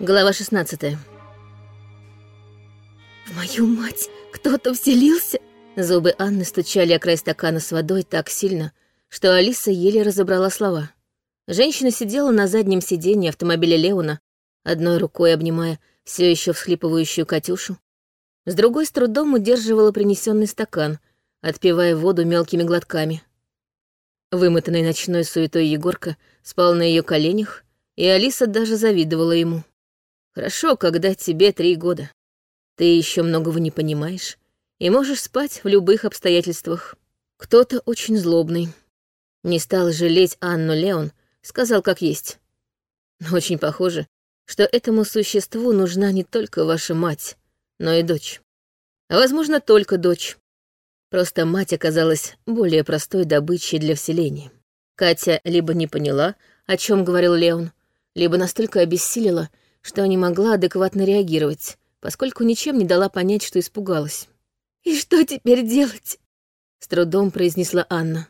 Глава 16 «В мою мать кто-то вселился?» Зубы Анны стучали о край стакана с водой так сильно, что Алиса еле разобрала слова. Женщина сидела на заднем сиденье автомобиля Леона, одной рукой обнимая все еще всхлипывающую Катюшу, с другой с трудом удерживала принесенный стакан, отпивая воду мелкими глотками. Вымотанный ночной суетой Егорка спал на ее коленях, и Алиса даже завидовала ему. Хорошо, когда тебе три года. Ты еще многого не понимаешь и можешь спать в любых обстоятельствах. Кто-то очень злобный. Не стал жалеть Анну Леон, сказал как есть. Но очень похоже, что этому существу нужна не только ваша мать, но и дочь. А возможно, только дочь. Просто мать оказалась более простой добычей для вселения. Катя либо не поняла, о чем говорил Леон, либо настолько обессилила, что не могла адекватно реагировать, поскольку ничем не дала понять, что испугалась. «И что теперь делать?» — с трудом произнесла Анна.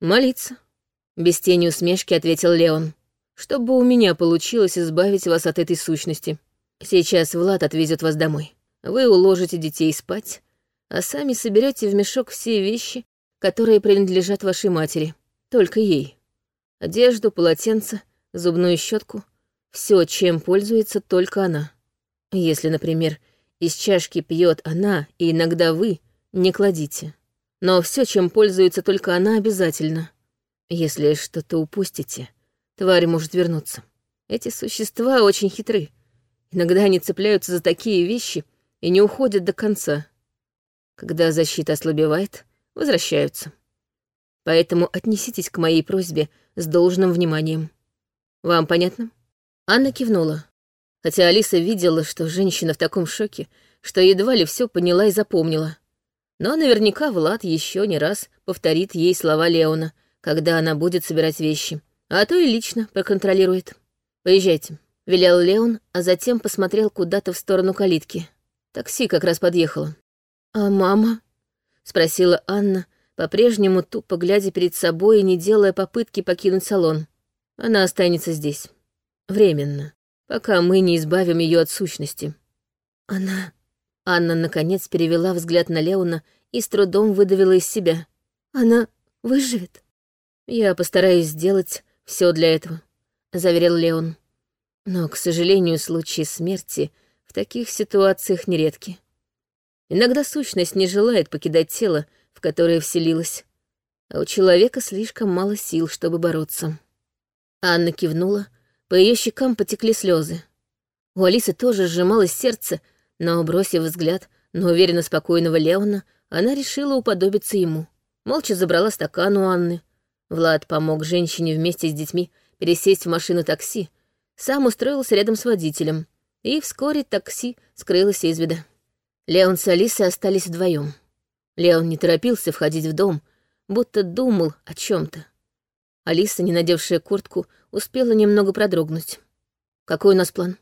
«Молиться», — без тени усмешки ответил Леон, «чтобы у меня получилось избавить вас от этой сущности. Сейчас Влад отвезет вас домой. Вы уложите детей спать, а сами соберете в мешок все вещи, которые принадлежат вашей матери, только ей. Одежду, полотенце, зубную щетку, все, чем пользуется только она. Если, например, из чашки пьет она, и иногда вы, не кладите. Но все, чем пользуется только она, обязательно. Если что-то упустите, тварь может вернуться. Эти существа очень хитры. Иногда они цепляются за такие вещи и не уходят до конца. Когда защита ослабевает, возвращаются. Поэтому отнеситесь к моей просьбе с должным вниманием. Вам понятно?» Анна кивнула. Хотя Алиса видела, что женщина в таком шоке, что едва ли все поняла и запомнила. Но наверняка Влад еще не раз повторит ей слова Леона, когда она будет собирать вещи, а то и лично проконтролирует. «Поезжайте», — велел Леон, а затем посмотрел куда-то в сторону калитки. Такси как раз подъехало. «А мама?» — спросила Анна, по-прежнему тупо глядя перед собой и не делая попытки покинуть салон. «Она останется здесь. Временно, пока мы не избавим ее от сущности». «Она...» Анна, наконец, перевела взгляд на Леона и с трудом выдавила из себя. «Она выживет?» «Я постараюсь сделать все для этого», — заверил Леон. «Но, к сожалению, случаи смерти в таких ситуациях нередки. Иногда сущность не желает покидать тело, в которое вселилась, а у человека слишком мало сил, чтобы бороться. Анна кивнула, по ее щекам потекли слезы. У Алисы тоже сжималось сердце, но, бросив взгляд на уверенно спокойного Леона, она решила уподобиться ему. Молча забрала стакан у Анны. Влад помог женщине вместе с детьми пересесть в машину такси, сам устроился рядом с водителем, и вскоре такси скрылось из вида. Леон с Алисой остались вдвоем. Леон не торопился входить в дом, будто думал о чем то Алиса, не надевшая куртку, успела немного продрогнуть. «Какой у нас план?»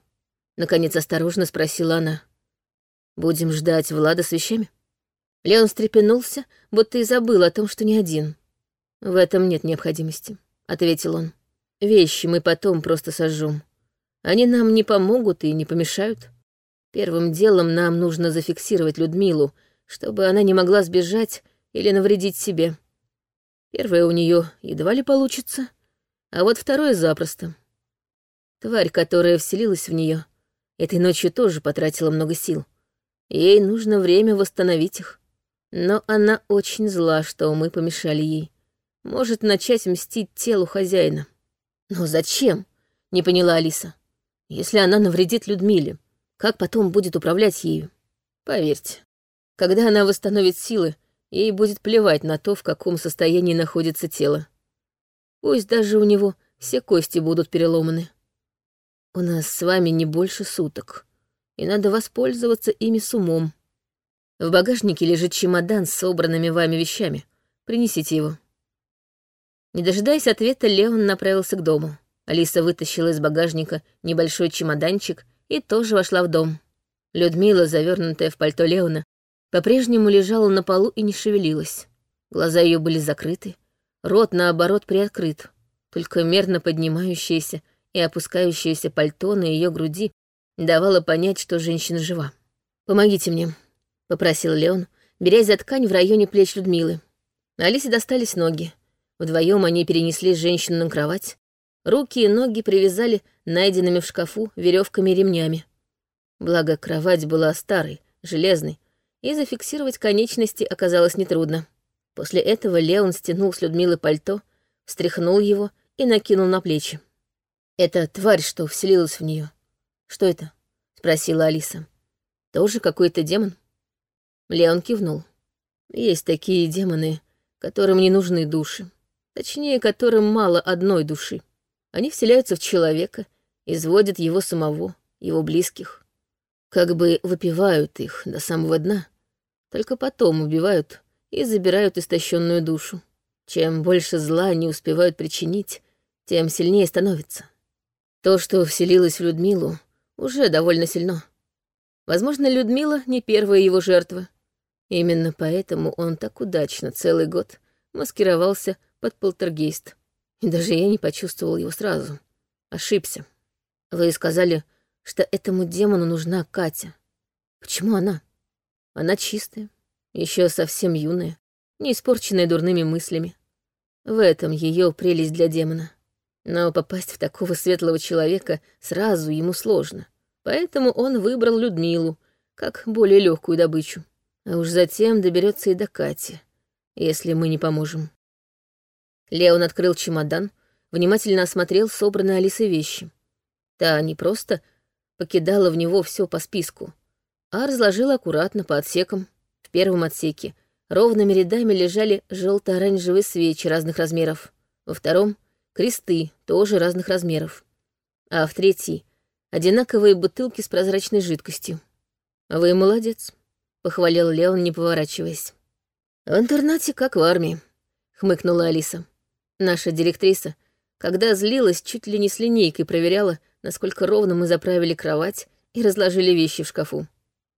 Наконец осторожно спросила она. «Будем ждать Влада с вещами?» Леон встрепенулся, будто и забыл о том, что не один. «В этом нет необходимости», — ответил он. «Вещи мы потом просто сожжем. Они нам не помогут и не помешают. Первым делом нам нужно зафиксировать Людмилу, чтобы она не могла сбежать или навредить себе. Первое у нее едва ли получится, а вот второе запросто. Тварь, которая вселилась в нее, этой ночью тоже потратила много сил. Ей нужно время восстановить их. Но она очень зла, что мы помешали ей. Может начать мстить телу хозяина. Но зачем? Не поняла Алиса. Если она навредит Людмиле, как потом будет управлять ею? Поверьте, когда она восстановит силы, ей будет плевать на то, в каком состоянии находится тело. Пусть даже у него все кости будут переломаны. У нас с вами не больше суток, и надо воспользоваться ими с умом. В багажнике лежит чемодан с собранными вами вещами. Принесите его. Не дожидаясь ответа, Леон направился к дому. Алиса вытащила из багажника небольшой чемоданчик и тоже вошла в дом. Людмила, завернутая в пальто Леона, по-прежнему лежала на полу и не шевелилась. Глаза ее были закрыты, рот, наоборот, приоткрыт. Только мерно поднимающееся и опускающееся пальто на ее груди давало понять, что женщина жива. «Помогите мне», — попросил Леон, берясь за ткань в районе плеч Людмилы. Алисе достались ноги. Вдвоем они перенесли женщину на кровать. Руки и ноги привязали найденными в шкафу веревками и ремнями. Благо, кровать была старой, железной, и зафиксировать конечности оказалось нетрудно. После этого Леон стянул с Людмилы пальто, встряхнул его и накинул на плечи. «Это тварь, что вселилась в нее. Что это?» — спросила Алиса. «Тоже какой-то демон?» Леон кивнул. «Есть такие демоны, которым не нужны души. Точнее, которым мало одной души. Они вселяются в человека, изводят его самого, его близких. Как бы выпивают их до самого дна, только потом убивают и забирают истощенную душу. Чем больше зла они успевают причинить, тем сильнее становится. То, что вселилось в Людмилу, уже довольно сильно. Возможно, Людмила не первая его жертва. Именно поэтому он так удачно целый год маскировался под полтергейст. И даже я не почувствовал его сразу. Ошибся. Вы сказали, что этому демону нужна Катя. Почему она? Она чистая, еще совсем юная, не испорченная дурными мыслями. В этом ее прелесть для демона. Но попасть в такого светлого человека сразу ему сложно. Поэтому он выбрал Людмилу, как более легкую добычу. А уж затем доберется и до Кати, если мы не поможем. Леон открыл чемодан, внимательно осмотрел собранные Алисой вещи. Та не просто покидала в него все по списку, а разложила аккуратно по отсекам. В первом отсеке ровными рядами лежали желто-оранжевые свечи разных размеров. Во втором — кресты, тоже разных размеров. А в третьей — одинаковые бутылки с прозрачной жидкостью. «Вы молодец», — похвалил Леон, не поворачиваясь. «В интернате, как в армии», — хмыкнула Алиса. Наша директриса, когда злилась, чуть ли не с линейкой проверяла, насколько ровно мы заправили кровать и разложили вещи в шкафу.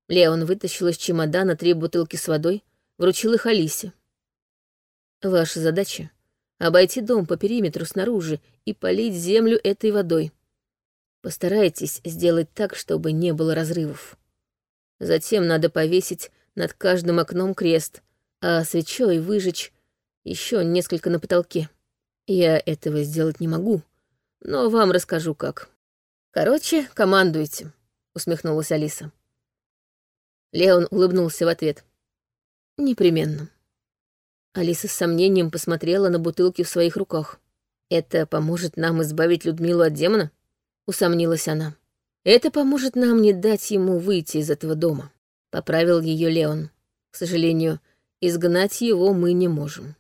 Леон вытащил из чемодана три бутылки с водой, вручил их Алисе. «Ваша задача — обойти дом по периметру снаружи и полить землю этой водой. Постарайтесь сделать так, чтобы не было разрывов. Затем надо повесить над каждым окном крест, а свечой выжечь еще несколько на потолке. Я этого сделать не могу, но вам расскажу как. Короче, командуйте», — усмехнулась Алиса. Леон улыбнулся в ответ. «Непременно». Алиса с сомнением посмотрела на бутылки в своих руках. «Это поможет нам избавить Людмилу от демона?» — усомнилась она. «Это поможет нам не дать ему выйти из этого дома», — поправил ее Леон. «К сожалению, изгнать его мы не можем.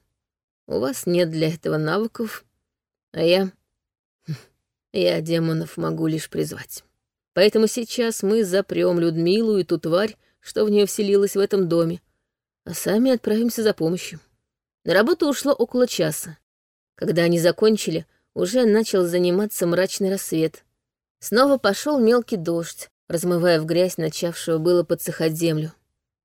У вас нет для этого навыков, а я... Я демонов могу лишь призвать. Поэтому сейчас мы запрем Людмилу и ту тварь, что в нее вселилась в этом доме, а сами отправимся за помощью. На работу ушло около часа. Когда они закончили, уже начал заниматься мрачный рассвет. Снова пошел мелкий дождь, размывая в грязь начавшего было подсыхать землю.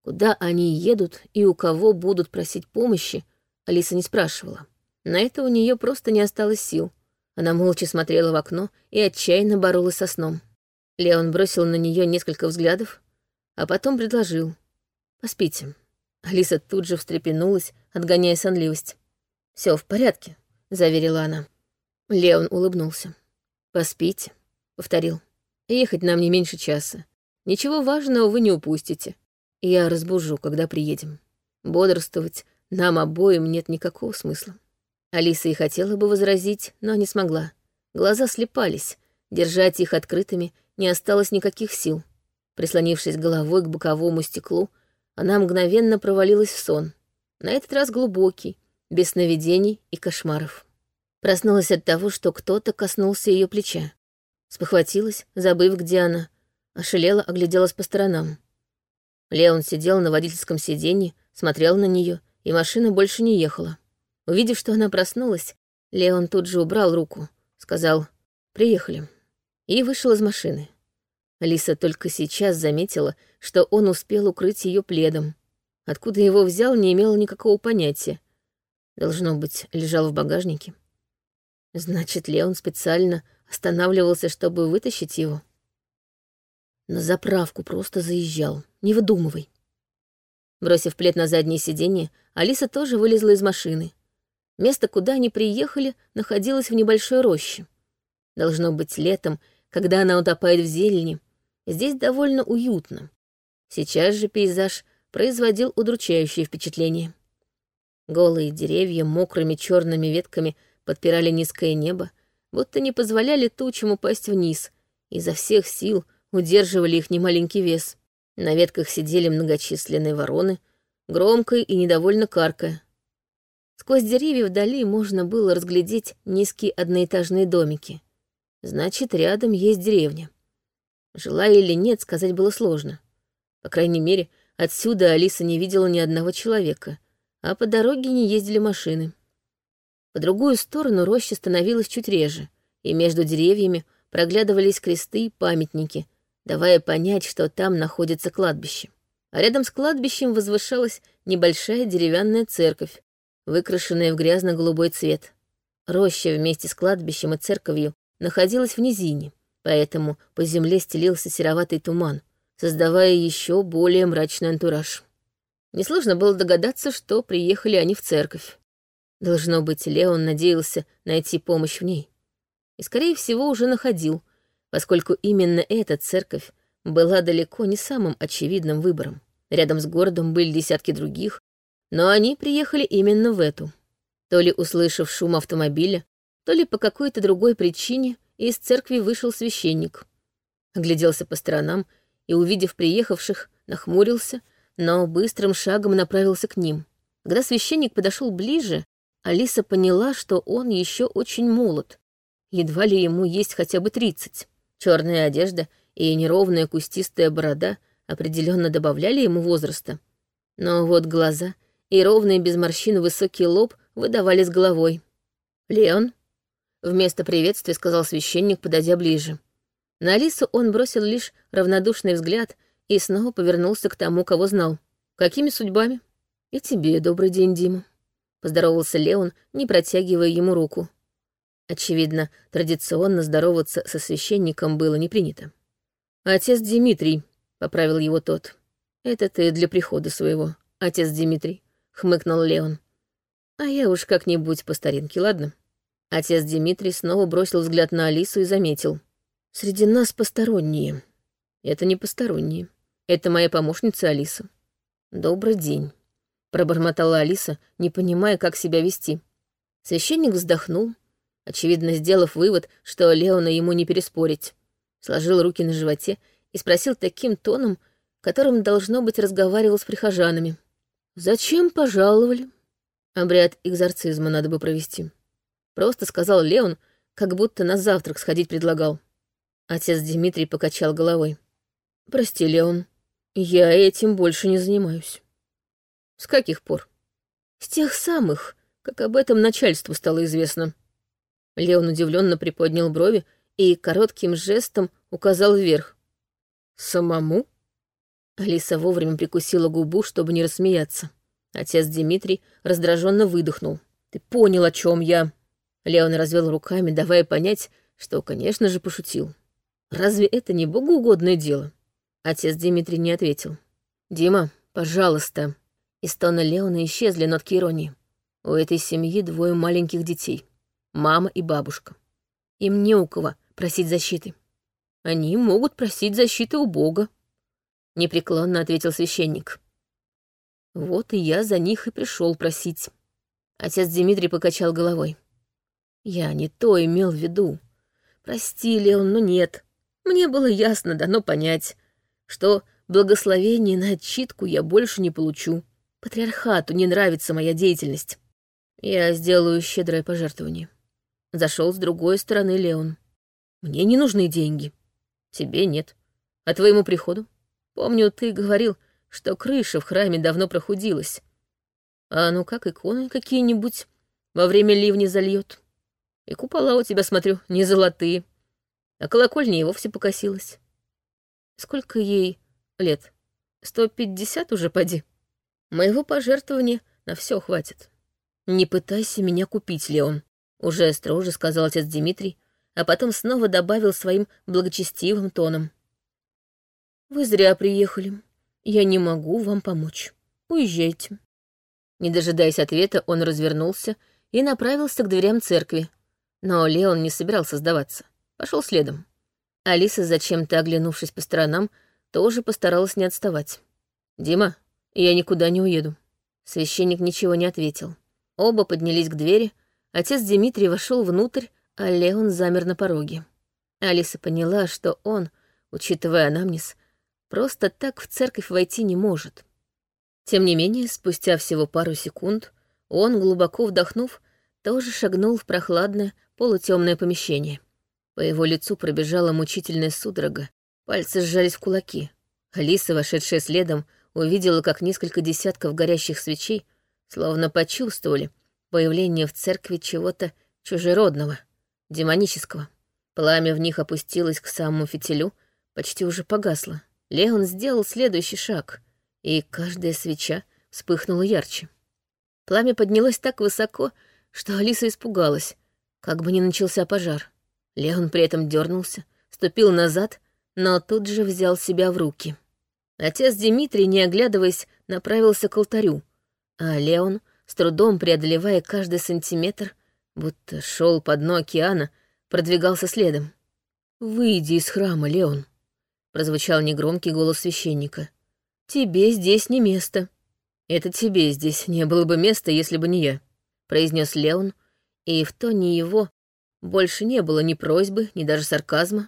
Куда они едут и у кого будут просить помощи, Алиса не спрашивала. На это у нее просто не осталось сил. Она молча смотрела в окно и отчаянно боролась со сном. Леон бросил на нее несколько взглядов, а потом предложил. «Поспите». Алиса тут же встрепенулась, отгоняя сонливость. Все в порядке», — заверила она. Леон улыбнулся. «Поспите», — повторил. «Ехать нам не меньше часа. Ничего важного вы не упустите. Я разбужу, когда приедем. Бодрствовать нам обоим нет никакого смысла». Алиса и хотела бы возразить, но не смогла. Глаза слепались, держать их открытыми не осталось никаких сил. Прислонившись головой к боковому стеклу, она мгновенно провалилась в сон. На этот раз глубокий, без сновидений и кошмаров. Проснулась от того, что кто-то коснулся ее плеча. Спохватилась, забыв, где она. Ошалела, огляделась по сторонам. Леон сидел на водительском сиденье, смотрел на нее, и машина больше не ехала. Увидев, что она проснулась, Леон тут же убрал руку, сказал «Приехали» и вышел из машины. Алиса только сейчас заметила, что он успел укрыть ее пледом. Откуда его взял, не имела никакого понятия. Должно быть, лежал в багажнике. Значит ли он специально останавливался, чтобы вытащить его? На заправку просто заезжал. Не выдумывай. Бросив плед на заднее сиденье, Алиса тоже вылезла из машины. Место, куда они приехали, находилось в небольшой роще. Должно быть летом, когда она утопает в зелени. Здесь довольно уютно. Сейчас же пейзаж производил удручающее впечатление. Голые деревья мокрыми черными ветками подпирали низкое небо, будто не позволяли тучам упасть вниз, и изо всех сил удерживали их немаленький вес. На ветках сидели многочисленные вороны, громко и недовольно каркая. Сквозь деревья вдали можно было разглядеть низкие одноэтажные домики. Значит, рядом есть деревня. Жила или нет, сказать было сложно. По крайней мере, отсюда Алиса не видела ни одного человека, а по дороге не ездили машины. По другую сторону роща становилась чуть реже, и между деревьями проглядывались кресты и памятники, давая понять, что там находится кладбище. А рядом с кладбищем возвышалась небольшая деревянная церковь, выкрашенная в грязно-голубой цвет. Роща вместе с кладбищем и церковью находилась в низине, поэтому по земле стелился сероватый туман, создавая еще более мрачный антураж. Несложно было догадаться, что приехали они в церковь. Должно быть, Леон надеялся найти помощь в ней. И, скорее всего, уже находил, поскольку именно эта церковь была далеко не самым очевидным выбором. Рядом с городом были десятки других, но они приехали именно в эту. То ли услышав шум автомобиля, то ли по какой-то другой причине из церкви вышел священник. Огляделся по сторонам и, увидев приехавших, нахмурился, но быстрым шагом направился к ним. Когда священник подошел ближе, Алиса поняла, что он еще очень молод. Едва ли ему есть хотя бы тридцать. Черная одежда и неровная кустистая борода определенно добавляли ему возраста. Но вот глаза и ровный без морщин высокий лоб выдавали с головой. «Леон?» — вместо приветствия сказал священник, подойдя ближе. На Алису он бросил лишь равнодушный взгляд и снова повернулся к тому, кого знал. «Какими судьбами?» «И тебе добрый день, Дима», — поздоровался Леон, не протягивая ему руку. Очевидно, традиционно здороваться со священником было не принято. «Отец Дмитрий», — поправил его тот. «Это ты для прихода своего, отец Дмитрий», — хмыкнул Леон. «А я уж как-нибудь по старинке, ладно?» Отец Дмитрий снова бросил взгляд на Алису и заметил. «Среди нас посторонние. Это не посторонние. Это моя помощница Алиса. Добрый день», — пробормотала Алиса, не понимая, как себя вести. Священник вздохнул, очевидно, сделав вывод, что Леона ему не переспорить. Сложил руки на животе и спросил таким тоном, которым, должно быть, разговаривал с прихожанами. «Зачем пожаловали?» Обряд экзорцизма надо бы провести. Просто сказал Леон, как будто на завтрак сходить предлагал. Отец Дмитрий покачал головой. «Прости, Леон, я этим больше не занимаюсь». «С каких пор?» «С тех самых, как об этом начальству стало известно». Леон удивленно приподнял брови и коротким жестом указал вверх. «Самому?» Алиса вовремя прикусила губу, чтобы не рассмеяться. Отец Дмитрий раздраженно выдохнул. «Ты понял, о чем я?» Леон развел руками, давая понять, что, конечно же, пошутил. «Разве это не богоугодное дело?» Отец Дмитрий не ответил. «Дима, пожалуйста». Из тона Леона исчезли нотки иронии. У этой семьи двое маленьких детей мама и бабушка. Им не у кого просить защиты. Они могут просить защиты у Бога, непреклонно ответил священник. Вот и я за них и пришел просить. Отец Дмитрий покачал головой. Я не то имел в виду. Прости, Леон, но нет. Мне было ясно дано понять, что благословение на отчитку я больше не получу. Патриархату не нравится моя деятельность. Я сделаю щедрое пожертвование. Зашел с другой стороны Леон. Мне не нужны деньги. Тебе нет. А твоему приходу? Помню, ты говорил, что крыша в храме давно прохудилась. А ну как иконы какие-нибудь во время ливня зальет. И купола у тебя, смотрю, не золотые. А колокольня и вовсе покосилась. Сколько ей лет? Сто пятьдесят уже поди. Моего пожертвования на все хватит. Не пытайся меня купить, Леон. Уже строже сказал отец Дмитрий, а потом снова добавил своим благочестивым тоном. «Вы зря приехали. Я не могу вам помочь. Уезжайте». Не дожидаясь ответа, он развернулся и направился к дверям церкви. Но Леон не собирался сдаваться. Пошел следом. Алиса, зачем-то оглянувшись по сторонам, тоже постаралась не отставать. «Дима, я никуда не уеду». Священник ничего не ответил. Оба поднялись к двери, отец Дмитрий вошел внутрь, а Леон замер на пороге. Алиса поняла, что он, учитывая анамнез, просто так в церковь войти не может. Тем не менее, спустя всего пару секунд, он, глубоко вдохнув, тоже шагнул в прохладное, полутемное помещение. По его лицу пробежала мучительная судорога, пальцы сжались в кулаки. Алиса, вошедшая следом, увидела, как несколько десятков горящих свечей словно почувствовали появление в церкви чего-то чужеродного, демонического. Пламя в них опустилось к самому фитилю, почти уже погасло. Леон сделал следующий шаг, и каждая свеча вспыхнула ярче. Пламя поднялось так высоко, что Алиса испугалась, как бы ни начался пожар. Леон при этом дернулся, ступил назад, но тут же взял себя в руки. Отец Дмитрий, не оглядываясь, направился к алтарю, а Леон, с трудом преодолевая каждый сантиметр, будто шел по дну океана, продвигался следом. «Выйди из храма, Леон», — прозвучал негромкий голос священника. «Тебе здесь не место». «Это тебе здесь не было бы места, если бы не я», — произнес Леон, и в тоне его больше не было ни просьбы, ни даже сарказма.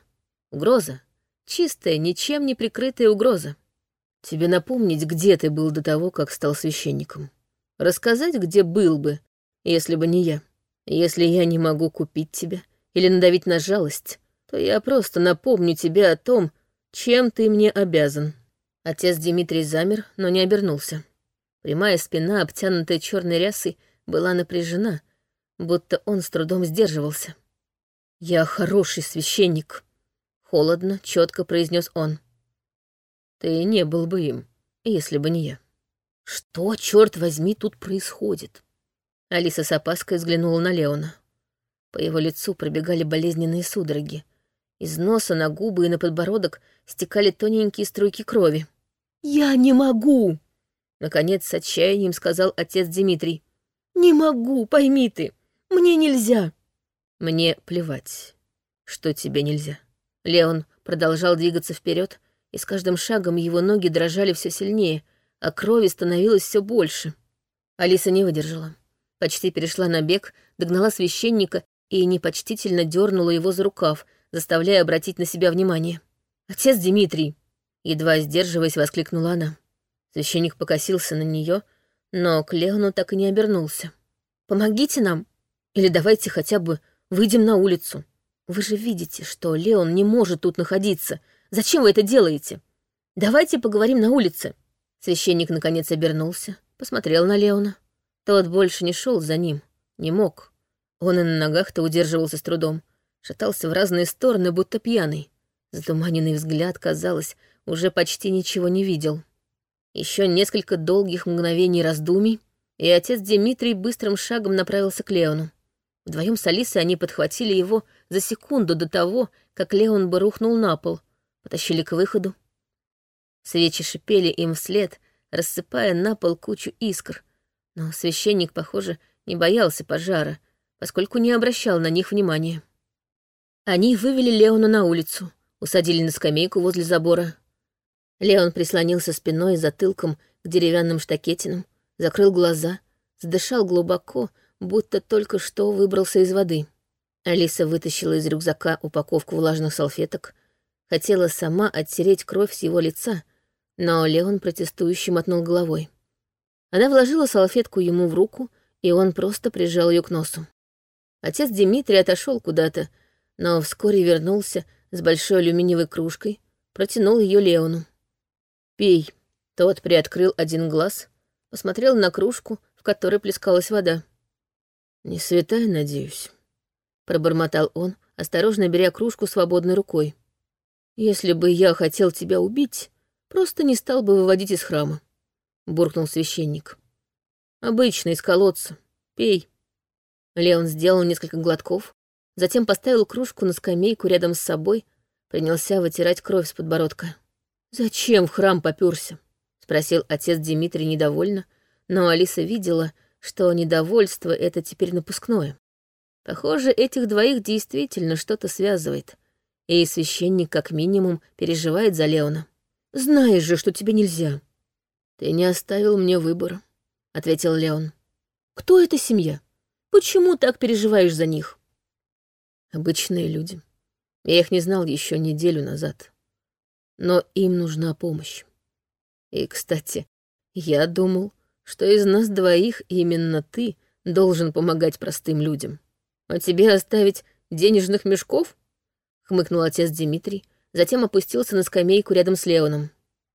Угроза. Чистая, ничем не прикрытая угроза. Тебе напомнить, где ты был до того, как стал священником. Рассказать, где был бы, если бы не я. Если я не могу купить тебя или надавить на жалость, то я просто напомню тебе о том, чем ты мне обязан. Отец Дмитрий замер, но не обернулся. Прямая спина, обтянутая черной рясой, была напряжена, будто он с трудом сдерживался. «Я хороший священник», — холодно, четко произнес он. Ты не был бы им, если бы не я. Что, черт возьми, тут происходит? Алиса с опаской взглянула на Леона. По его лицу пробегали болезненные судороги. Из носа на губы и на подбородок стекали тоненькие струйки крови. «Я не могу!» Наконец, с отчаянием сказал отец Дмитрий. «Не могу, пойми ты. Мне нельзя». «Мне плевать, что тебе нельзя». Леон продолжал двигаться вперед, и с каждым шагом его ноги дрожали все сильнее, а крови становилось все больше. Алиса не выдержала. Почти перешла на бег, догнала священника и непочтительно дернула его за рукав, заставляя обратить на себя внимание. «Отец Дмитрий!» Едва сдерживаясь, воскликнула она. Священник покосился на нее, но к Леону так и не обернулся. «Помогите нам! Или давайте хотя бы выйдем на улицу. Вы же видите, что Леон не может тут находиться, Зачем вы это делаете? Давайте поговорим на улице». Священник наконец обернулся, посмотрел на Леона. Тот больше не шел за ним, не мог. Он и на ногах-то удерживался с трудом, шатался в разные стороны, будто пьяный. Затуманенный взгляд, казалось, уже почти ничего не видел. Еще несколько долгих мгновений раздумий, и отец Дмитрий быстрым шагом направился к Леону. Вдвоем с Алисой они подхватили его за секунду до того, как Леон бы рухнул на пол, потащили к выходу. Свечи шипели им вслед, рассыпая на пол кучу искр, но священник, похоже, не боялся пожара, поскольку не обращал на них внимания. Они вывели Леона на улицу, усадили на скамейку возле забора. Леон прислонился спиной и затылком к деревянным штакетинам, закрыл глаза, задышал глубоко, будто только что выбрался из воды. Алиса вытащила из рюкзака упаковку влажных салфеток, Хотела сама оттереть кровь с его лица, но Леон протестующе мотнул головой. Она вложила салфетку ему в руку, и он просто прижал ее к носу. Отец Дмитрий отошел куда-то, но вскоре вернулся с большой алюминиевой кружкой, протянул ее Леону. «Пей». Тот приоткрыл один глаз, посмотрел на кружку, в которой плескалась вода. «Не святая, надеюсь», — пробормотал он, осторожно беря кружку свободной рукой. «Если бы я хотел тебя убить, просто не стал бы выводить из храма», — буркнул священник. «Обычно из колодца. Пей». Леон сделал несколько глотков, затем поставил кружку на скамейку рядом с собой, принялся вытирать кровь с подбородка. «Зачем в храм попёрся?» — спросил отец Дмитрий недовольно, но Алиса видела, что недовольство — это теперь напускное. Похоже, этих двоих действительно что-то связывает, и священник как минимум переживает за Леона. «Знаешь же, что тебе нельзя». «Ты не оставил мне выбора», — ответил Леон. «Кто эта семья? Почему так переживаешь за них?» «Обычные люди. Я их не знал еще неделю назад. Но им нужна помощь. И, кстати, я думал, что из нас двоих именно ты должен помогать простым людям. А тебе оставить денежных мешков? Хмыкнул отец Дмитрий, затем опустился на скамейку рядом с Леоном.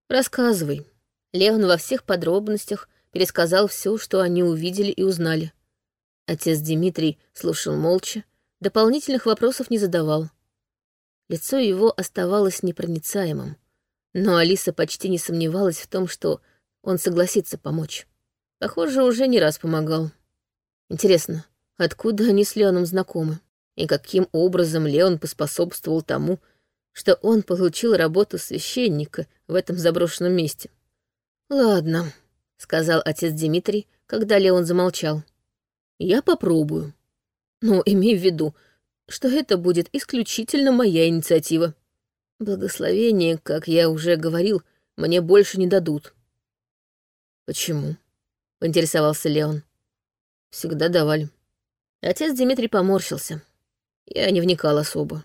Рассказывай. Леон во всех подробностях пересказал все, что они увидели и узнали. Отец Дмитрий слушал молча, дополнительных вопросов не задавал. Лицо его оставалось непроницаемым, но Алиса почти не сомневалась в том, что он согласится помочь. Похоже, уже не раз помогал. Интересно, откуда они с Леоном знакомы? И каким образом Леон поспособствовал тому, что он получил работу священника в этом заброшенном месте? «Ладно», — сказал отец Дмитрий, когда Леон замолчал. «Я попробую. Но имей в виду, что это будет исключительно моя инициатива. Благословение, как я уже говорил, мне больше не дадут. Почему? поинтересовался Леон. Всегда давали. Отец Дмитрий поморщился. Я не вникал особо.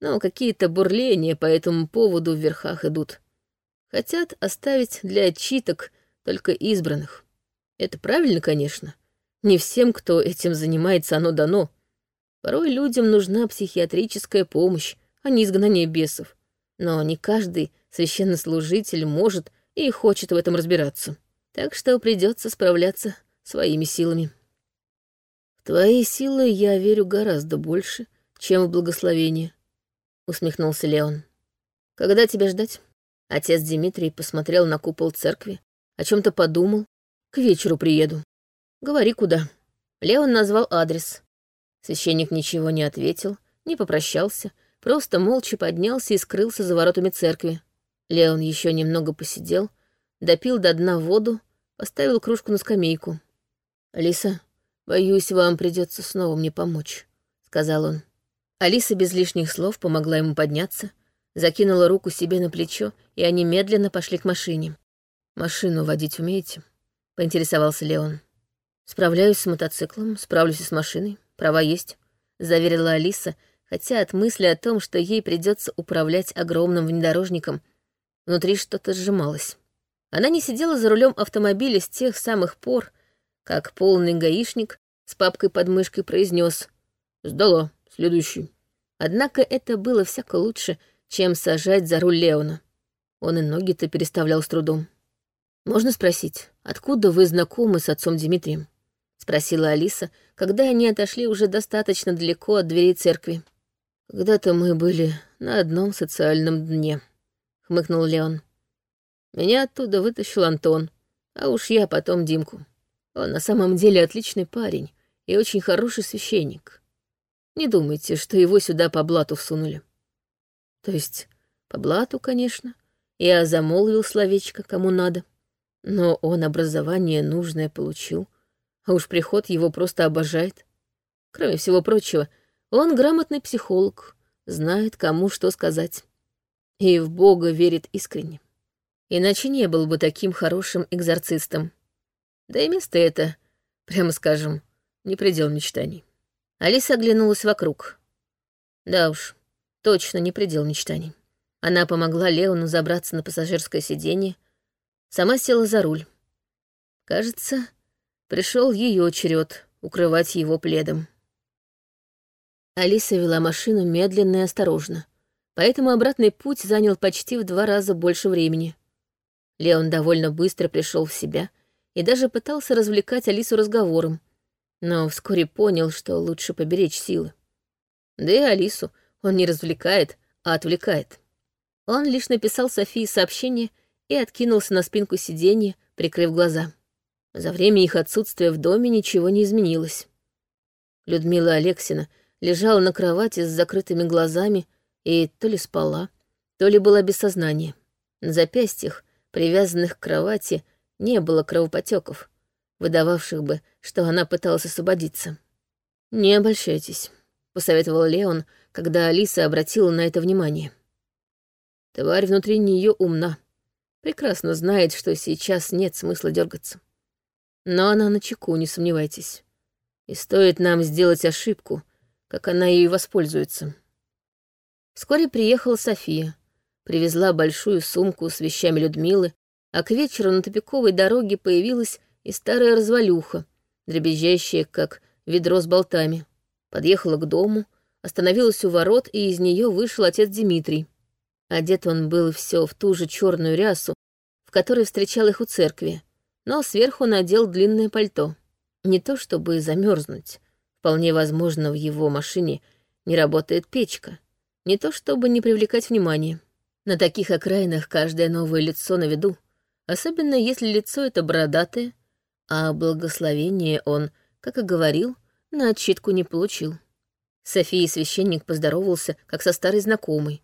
Но какие-то бурления по этому поводу в верхах идут. Хотят оставить для отчиток только избранных. Это правильно, конечно. Не всем, кто этим занимается, оно дано. Порой людям нужна психиатрическая помощь, а не изгнание бесов. Но не каждый священнослужитель может и хочет в этом разбираться. Так что придется справляться своими силами. В твои силы я верю гораздо больше, чем в благословение, усмехнулся Леон. Когда тебя ждать? Отец Дмитрий посмотрел на купол церкви, о чем то подумал. К вечеру приеду. Говори, куда. Леон назвал адрес. Священник ничего не ответил, не попрощался, просто молча поднялся и скрылся за воротами церкви. Леон еще немного посидел, допил до дна воду, поставил кружку на скамейку. «Алиса, боюсь, вам придется снова мне помочь», — сказал он. Алиса без лишних слов помогла ему подняться, закинула руку себе на плечо, и они медленно пошли к машине. «Машину водить умеете?» — поинтересовался Леон. «Справляюсь с мотоциклом, справлюсь и с машиной. Права есть», — заверила Алиса, — хотя от мысли о том, что ей придется управлять огромным внедорожником, внутри что-то сжималось. Она не сидела за рулем автомобиля с тех самых пор, как полный гаишник с папкой под мышкой произнес «Сдала, следующий». Однако это было всяко лучше, чем сажать за руль Леона. Он и ноги-то переставлял с трудом. «Можно спросить, откуда вы знакомы с отцом Дмитрием?» — спросила Алиса, когда они отошли уже достаточно далеко от дверей церкви. «Когда-то мы были на одном социальном дне», — хмыкнул Леон. «Меня оттуда вытащил Антон, а уж я потом Димку. Он на самом деле отличный парень и очень хороший священник. Не думайте, что его сюда по блату всунули. То есть по блату, конечно, я замолвил словечко кому надо, но он образование нужное получил, а уж приход его просто обожает. Кроме всего прочего — он грамотный психолог, знает, кому что сказать. И в Бога верит искренне. Иначе не был бы таким хорошим экзорцистом. Да и место это, прямо скажем, не предел мечтаний. Алиса оглянулась вокруг. Да уж, точно не предел мечтаний. Она помогла Леону забраться на пассажирское сиденье, сама села за руль. Кажется, пришел ее черед укрывать его пледом. Алиса вела машину медленно и осторожно, поэтому обратный путь занял почти в два раза больше времени. Леон довольно быстро пришел в себя и даже пытался развлекать Алису разговором, но вскоре понял, что лучше поберечь силы. Да и Алису он не развлекает, а отвлекает. Он лишь написал Софии сообщение и откинулся на спинку сиденья, прикрыв глаза. За время их отсутствия в доме ничего не изменилось. Людмила Алексина лежала на кровати с закрытыми глазами и то ли спала, то ли была без сознания. На запястьях, привязанных к кровати, не было кровопотеков, выдававших бы, что она пыталась освободиться. «Не обольщайтесь», — посоветовал Леон, когда Алиса обратила на это внимание. Тварь внутри нее умна. Прекрасно знает, что сейчас нет смысла дергаться. Но она на чеку, не сомневайтесь. И стоит нам сделать ошибку, как она ею воспользуется. Вскоре приехала София, привезла большую сумку с вещами Людмилы, а к вечеру на тупиковой дороге появилась и старая развалюха, дребезжащая, как ведро с болтами. Подъехала к дому, остановилась у ворот, и из нее вышел отец Дмитрий. Одет он был все в ту же черную рясу, в которой встречал их у церкви, но сверху надел длинное пальто. Не то чтобы замерзнуть. Вполне возможно, в его машине не работает печка. Не то чтобы не привлекать внимания. На таких окраинах каждое новое лицо на виду, особенно если лицо это бородатое, а благословение он, как и говорил, на отчитку не получил. София священник поздоровался, как со старой знакомой.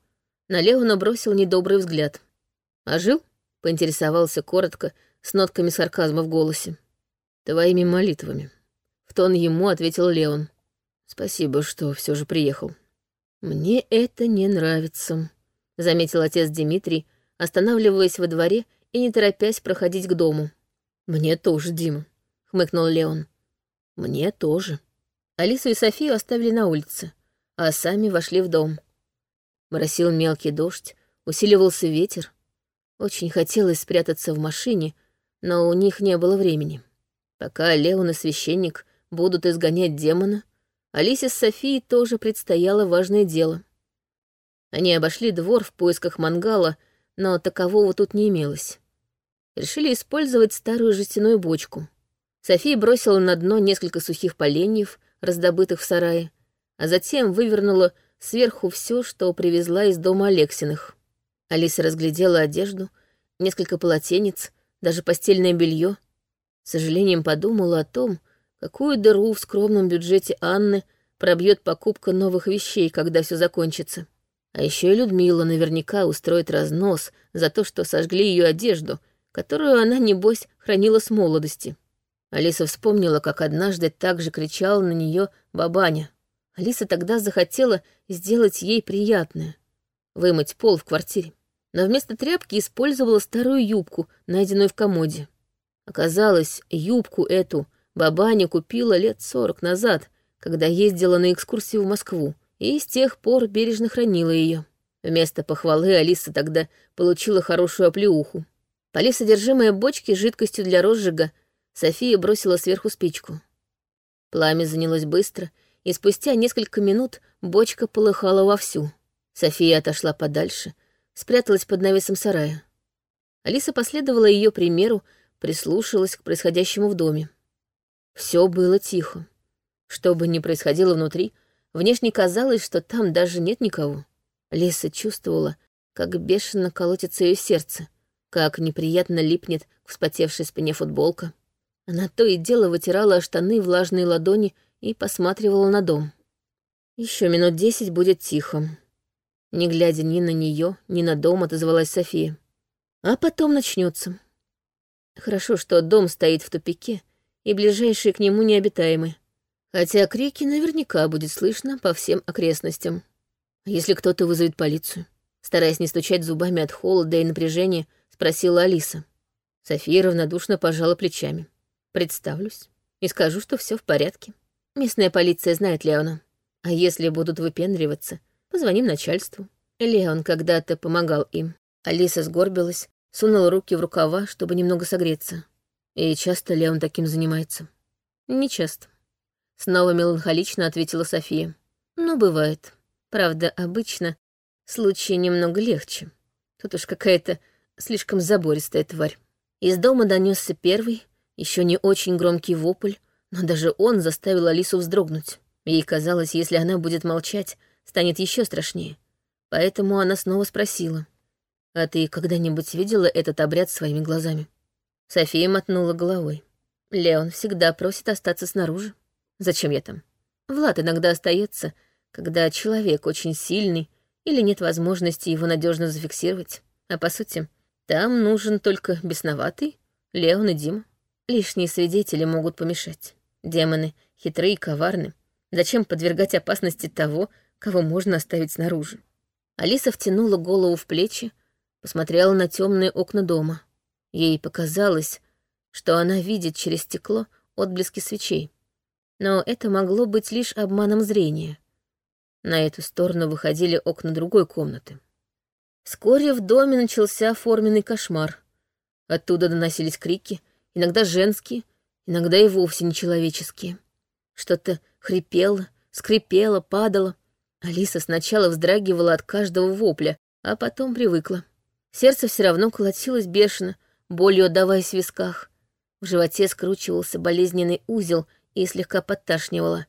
На Леона бросил недобрый взгляд. «А жил?» — поинтересовался коротко, с нотками сарказма в голосе. «Твоими молитвами». В тон ему ответил Леон. «Спасибо, что все же приехал». «Мне это не нравится», — заметил отец Дмитрий, останавливаясь во дворе и не торопясь проходить к дому. «Мне тоже, Дима», — хмыкнул Леон. «Мне тоже». Алису и Софию оставили на улице, а сами вошли в дом. Моросил мелкий дождь, усиливался ветер. Очень хотелось спрятаться в машине, но у них не было времени. Пока Леон и священник будут изгонять демона, Алисе с Софией тоже предстояло важное дело. Они обошли двор в поисках мангала, но такового тут не имелось. Решили использовать старую жестяную бочку. София бросила на дно несколько сухих поленьев, раздобытых в сарае, а затем вывернула сверху все, что привезла из дома Алексиных. Алиса разглядела одежду, несколько полотенец, даже постельное белье. С сожалением подумала о том, какую дыру в скромном бюджете Анны пробьет покупка новых вещей, когда все закончится. А еще и Людмила наверняка устроит разнос за то, что сожгли ее одежду, которую она, небось, хранила с молодости. Алиса вспомнила, как однажды так же кричала на нее бабаня. Алиса тогда захотела сделать ей приятное — вымыть пол в квартире. Но вместо тряпки использовала старую юбку, найденную в комоде. Оказалось, юбку эту бабаня купила лет сорок назад, когда ездила на экскурсию в Москву, и с тех пор бережно хранила ее. Вместо похвалы Алиса тогда получила хорошую оплеуху. Полив содержимое бочки жидкостью для розжига, София бросила сверху спичку. Пламя занялось быстро, и спустя несколько минут бочка полыхала вовсю. София отошла подальше, спряталась под навесом сарая. Алиса последовала ее примеру, прислушалась к происходящему в доме. Все было тихо. Что бы ни происходило внутри, внешне казалось, что там даже нет никого. Лиса чувствовала, как бешено колотится ее сердце, как неприятно липнет к вспотевшей спине футболка. Она то и дело вытирала штаны влажные ладони и посматривала на дом. Еще минут десять будет тихо. Не глядя ни на нее, ни на дом, отозвалась София. А потом начнется. Хорошо, что дом стоит в тупике, и ближайшие к нему необитаемы. Хотя крики наверняка будет слышно по всем окрестностям. Если кто-то вызовет полицию, стараясь не стучать зубами от холода и напряжения, спросила Алиса. София равнодушно пожала плечами. Представлюсь и скажу, что все в порядке. Местная полиция знает Леона. А если будут выпендриваться, позвоним начальству. Леон когда-то помогал им. Алиса сгорбилась, сунула руки в рукава, чтобы немного согреться. И часто Леон таким занимается? Не часто. Снова меланхолично ответила София. Но бывает. Правда, обычно случаи немного легче. Тут уж какая-то слишком забористая тварь. Из дома донесся первый, еще не очень громкий вопль, но даже он заставил Алису вздрогнуть. Ей казалось, если она будет молчать, станет еще страшнее. Поэтому она снова спросила. «А ты когда-нибудь видела этот обряд своими глазами?» София мотнула головой. «Леон всегда просит остаться снаружи. Зачем я там? Влад иногда остается, когда человек очень сильный или нет возможности его надежно зафиксировать. А по сути, Там нужен только бесноватый, Леон и Дима. Лишние свидетели могут помешать. Демоны хитрые и коварны. Зачем подвергать опасности того, кого можно оставить снаружи? Алиса втянула голову в плечи, посмотрела на темные окна дома. Ей показалось, что она видит через стекло отблески свечей. Но это могло быть лишь обманом зрения. На эту сторону выходили окна другой комнаты. Вскоре в доме начался форменный кошмар. Оттуда доносились крики, иногда женские, иногда и вовсе нечеловеческие. Что-то хрипело, скрипело, падало. Алиса сначала вздрагивала от каждого вопля, а потом привыкла. Сердце все равно колотилось бешено, болью отдаваясь в висках. В животе скручивался болезненный узел и слегка подташнивало.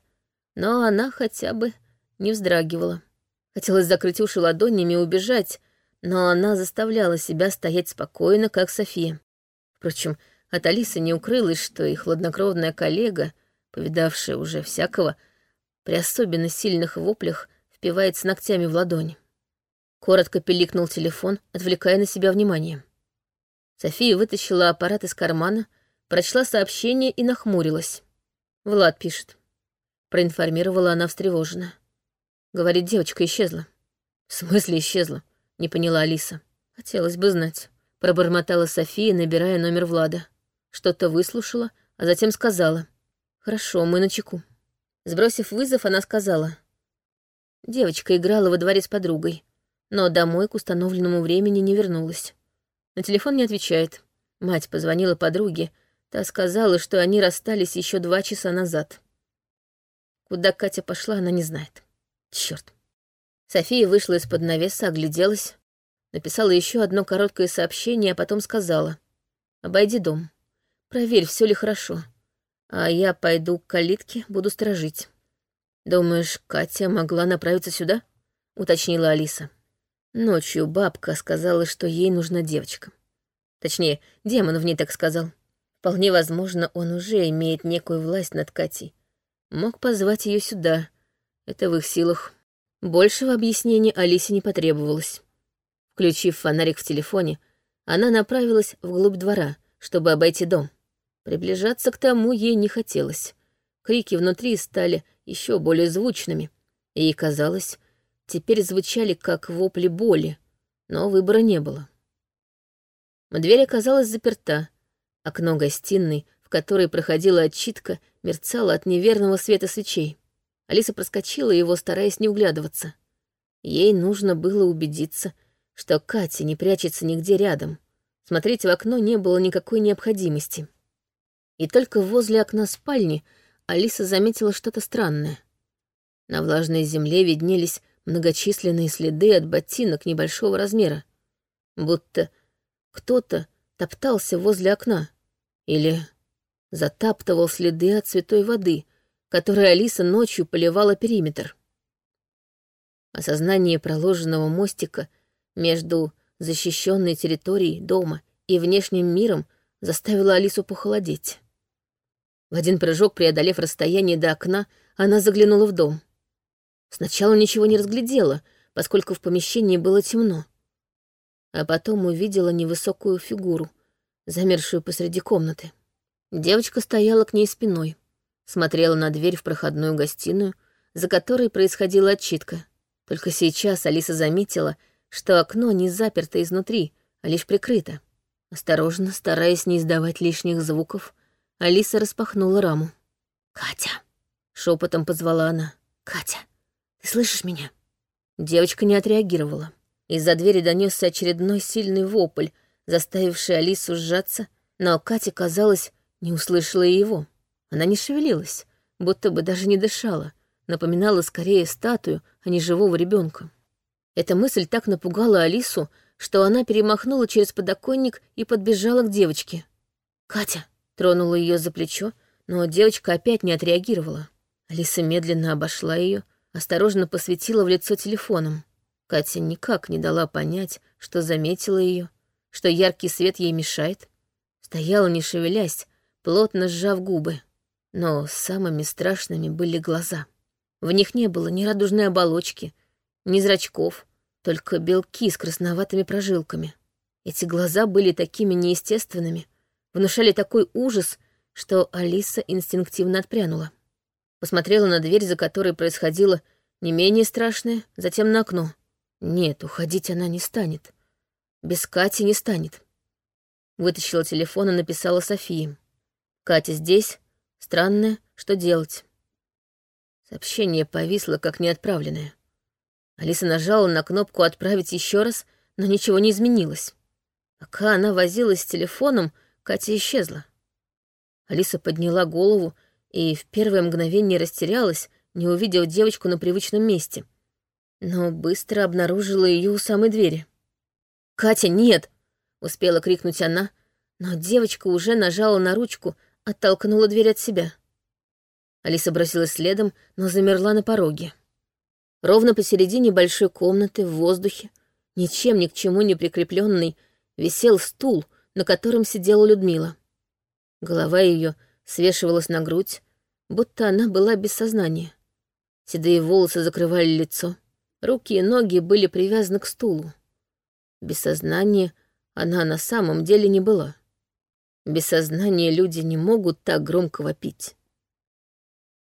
Но она хотя бы не вздрагивала. Хотелось закрыть уши ладонями и убежать, но она заставляла себя стоять спокойно, как София. Впрочем, от Алисы не укрылось, что их хладнокровная коллега, повидавшая уже всякого, при особенно сильных воплях впивается ногтями в ладони. Коротко пиликнул телефон, отвлекая на себя внимание. София вытащила аппарат из кармана, прочла сообщение и нахмурилась. «Влад пишет». Проинформировала она встревоженно. Говорит, девочка исчезла. «В смысле исчезла?» — не поняла Алиса. «Хотелось бы знать». Пробормотала София, набирая номер Влада. Что-то выслушала, а затем сказала. «Хорошо, мы на чеку». Сбросив вызов, она сказала. Девочка играла во дворе с подругой, но домой к установленному времени не вернулась. На телефон не отвечает. Мать позвонила подруге, та сказала, что они расстались еще два часа назад. Куда Катя пошла, она не знает. Черт. София вышла из-под навеса, огляделась, написала еще одно короткое сообщение, а потом сказала. «Обойди дом. Проверь, все ли хорошо. А я пойду к калитке, буду сторожить». «Думаешь, Катя могла направиться сюда?» — уточнила Алиса. Ночью бабка сказала, что ей нужна девочка. Точнее, демон в ней так сказал. Вполне возможно, он уже имеет некую власть над Катей. Мог позвать ее сюда. Это в их силах. Большего объяснения Алисе не потребовалось. Включив фонарик в телефоне, она направилась вглубь двора, чтобы обойти дом. Приближаться к тому ей не хотелось. Крики внутри стали еще более звучными, ей казалось, теперь звучали как вопли боли, но выбора не было. Дверь оказалась заперта. Окно гостиной, в которой проходила отчитка, мерцало от неверного света свечей. Алиса проскочила его, стараясь не углядываться. Ей нужно было убедиться, что Катя не прячется нигде рядом. Смотреть в окно не было никакой необходимости. И только возле окна спальни Алиса заметила что-то странное. На влажной земле виднелись многочисленные следы от ботинок небольшого размера, будто кто-то топтался возле окна или затаптывал следы от святой воды, которой Алиса ночью поливала периметр. Осознание проложенного мостика между защищенной территорией дома и внешним миром заставило Алису похолодеть. В один прыжок, преодолев расстояние до окна, она заглянула в дом. Сначала ничего не разглядела, поскольку в помещении было темно. А потом увидела невысокую фигуру, замершую посреди комнаты. Девочка стояла к ней спиной смотрела на дверь в проходную гостиную, за которой происходила отчитка. Только сейчас Алиса заметила, что окно не заперто изнутри, а лишь прикрыто. Осторожно, стараясь не издавать лишних звуков, Алиса распахнула раму. «Катя!» — шепотом позвала она. «Катя, ты слышишь меня?» Девочка не отреагировала. Из-за двери донесся очередной сильный вопль, заставивший Алису сжаться, но Катя, казалось, не услышала и его. Она не шевелилась, будто бы даже не дышала, напоминала скорее статую, а не живого ребенка. Эта мысль так напугала Алису, что она перемахнула через подоконник и подбежала к девочке. «Катя!» — тронула ее за плечо, но девочка опять не отреагировала. Алиса медленно обошла ее, осторожно посветила в лицо телефоном. Катя никак не дала понять, что заметила ее, что яркий свет ей мешает. Стояла, не шевелясь, плотно сжав губы. Но самыми страшными были глаза. В них не было ни радужной оболочки, ни зрачков, только белки с красноватыми прожилками. Эти глаза были такими неестественными, внушали такой ужас, что Алиса инстинктивно отпрянула. Посмотрела на дверь, за которой происходило не менее страшное, затем на окно. Нет, уходить она не станет. Без Кати не станет. Вытащила телефон и написала Софии. «Катя здесь. Странное. Что делать?» Сообщение повисло, как неотправленное. Алиса нажала на кнопку «Отправить еще раз», но ничего не изменилось. Пока она возилась с телефоном, Катя исчезла. Алиса подняла голову и в первое мгновение растерялась, не увидев девочку на привычном месте. Но быстро обнаружила ее у самой двери. «Катя, нет!» — успела крикнуть она, но девочка уже нажала на ручку, оттолкнула дверь от себя. Алиса бросилась следом, но замерла на пороге. Ровно посередине большой комнаты, в воздухе, ничем ни к чему не прикрепленный, висел стул, на котором сидела Людмила. Голова ее свешивалась на грудь, будто она была без сознания. Седые волосы закрывали лицо, руки и ноги были привязаны к стулу. Без сознания она на самом деле не была. Без сознания люди не могут так громко вопить.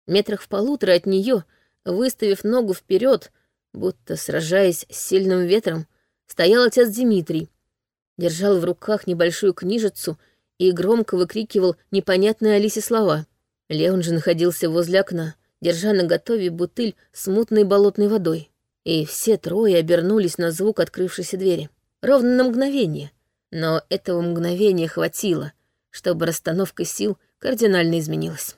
Метрах в полутора от нее, выставив ногу вперед, будто сражаясь с сильным ветром, стоял отец Дмитрий, держал в руках небольшую книжицу и громко выкрикивал непонятные Алисе слова. Леон же находился возле окна, держа на готове бутыль с мутной болотной водой. И все трое обернулись на звук открывшейся двери. Ровно на мгновение. Но этого мгновения хватило, чтобы расстановка сил кардинально изменилась.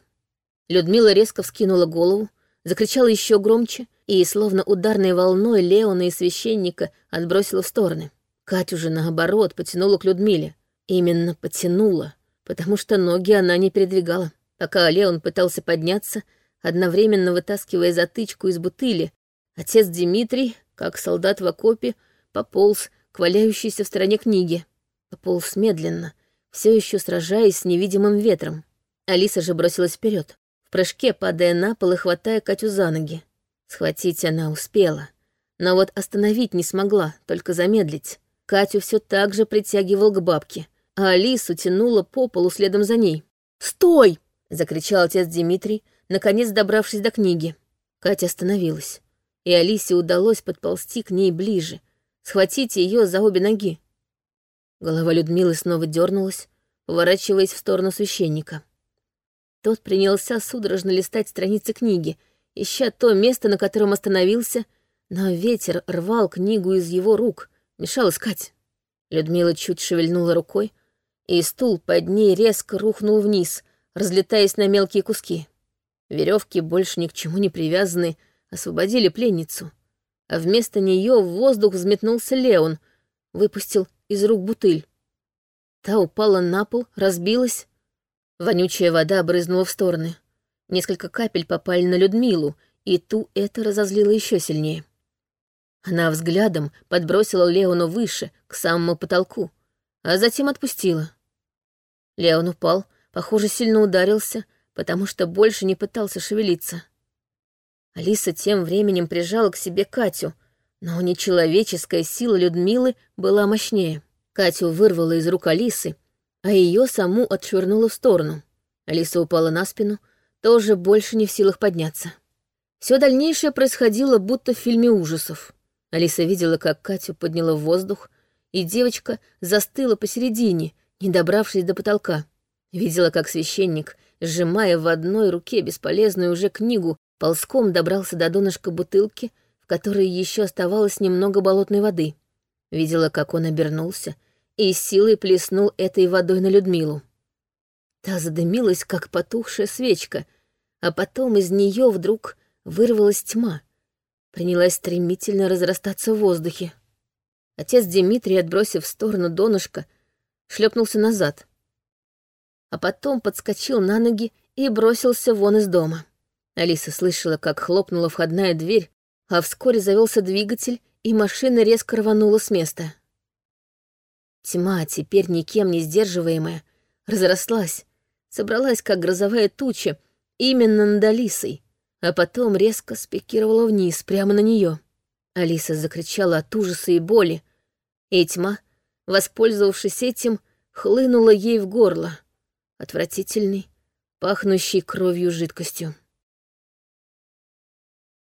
Людмила резко вскинула голову, закричала еще громче и, словно ударной волной, Леона и священника отбросила в стороны. Катю же, наоборот, потянула к Людмиле. Именно потянула, потому что ноги она не передвигала. Пока Леон пытался подняться, одновременно вытаскивая затычку из бутыли, отец Дмитрий, как солдат в окопе, пополз к валяющейся в стороне книге. Пополз медленно, все еще сражаясь с невидимым ветром. Алиса же бросилась вперед в прыжке падая на пол и хватая Катю за ноги. Схватить она успела, но вот остановить не смогла, только замедлить. Катю все так же притягивал к бабке, а Алису тянула по полу следом за ней. «Стой!» — закричал отец Дмитрий, наконец добравшись до книги. Катя остановилась, и Алисе удалось подползти к ней ближе, схватить ее за обе ноги. Голова Людмилы снова дернулась, поворачиваясь в сторону священника. Тот принялся судорожно листать страницы книги, ища то место, на котором остановился, но ветер рвал книгу из его рук, мешал искать. Людмила чуть шевельнула рукой, и стул под ней резко рухнул вниз, разлетаясь на мелкие куски. Веревки, больше ни к чему не привязанные, освободили пленницу. А вместо нее в воздух взметнулся Леон, выпустил из рук бутыль. Та упала на пол, разбилась, Вонючая вода брызнула в стороны. Несколько капель попали на Людмилу, и ту это разозлило еще сильнее. Она взглядом подбросила Леону выше, к самому потолку, а затем отпустила. Леон упал, похоже, сильно ударился, потому что больше не пытался шевелиться. Алиса тем временем прижала к себе Катю, но нечеловеческая сила Людмилы была мощнее. Катю вырвала из рук Алисы, а ее саму отшвырнуло в сторону. Алиса упала на спину, тоже больше не в силах подняться. Все дальнейшее происходило будто в фильме ужасов. Алиса видела, как Катю подняла в воздух, и девочка застыла посередине, не добравшись до потолка. Видела, как священник, сжимая в одной руке бесполезную уже книгу, ползком добрался до донышка бутылки, в которой еще оставалось немного болотной воды. Видела, как он обернулся — и силой плеснул этой водой на Людмилу. Та задымилась, как потухшая свечка, а потом из нее вдруг вырвалась тьма, принялась стремительно разрастаться в воздухе. Отец Дмитрий, отбросив в сторону донышка, шлепнулся назад, а потом подскочил на ноги и бросился вон из дома. Алиса слышала, как хлопнула входная дверь, а вскоре завелся двигатель, и машина резко рванула с места. Тьма, теперь никем не сдерживаемая, разрослась, собралась, как грозовая туча, именно над Алисой, а потом резко спикировала вниз, прямо на нее. Алиса закричала от ужаса и боли, и тьма, воспользовавшись этим, хлынула ей в горло, отвратительной, пахнущей кровью жидкостью.